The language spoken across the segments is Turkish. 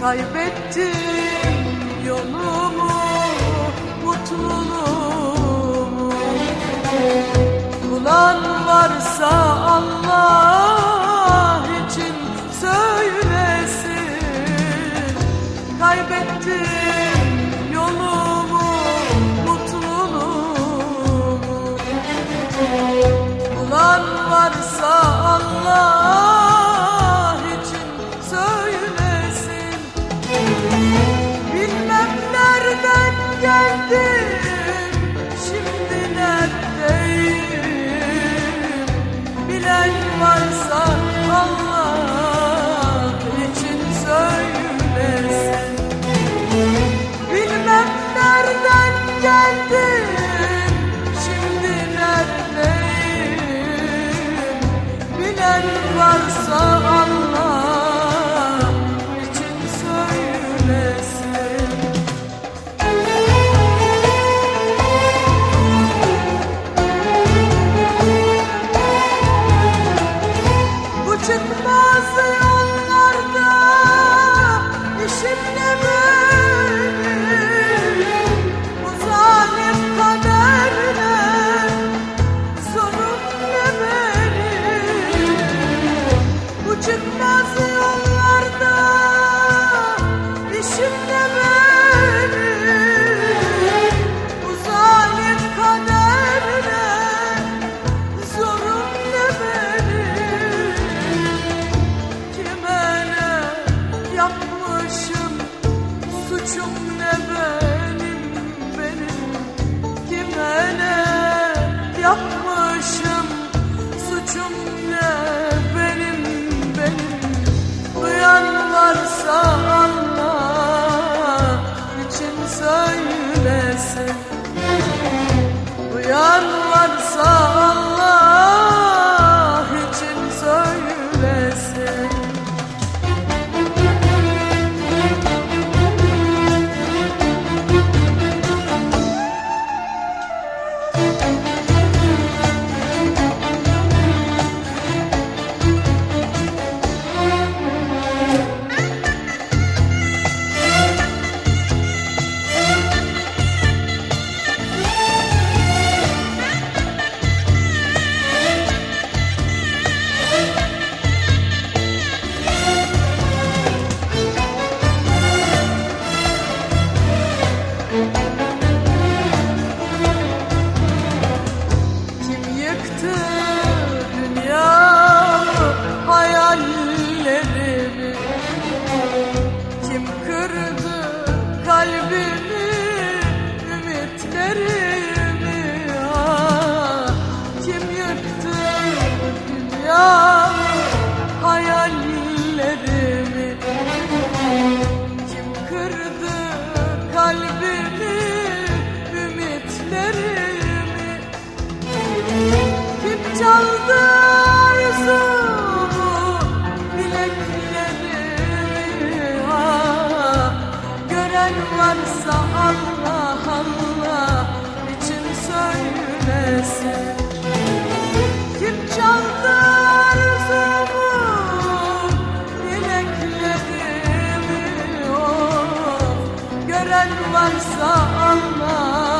Kaybettim yolumu, mutluluğumu. Bulan varsa Allah için söylesin. Kaybettim yolumu, mutluluğumu. Bulan varsa Allah varsa 好 varsa Allah Allah için söylesin. Kim çaldı arzumu Gören varsa Allah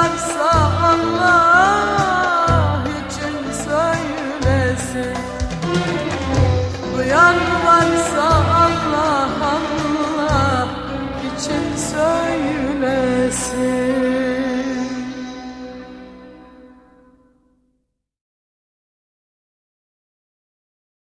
varsa Allah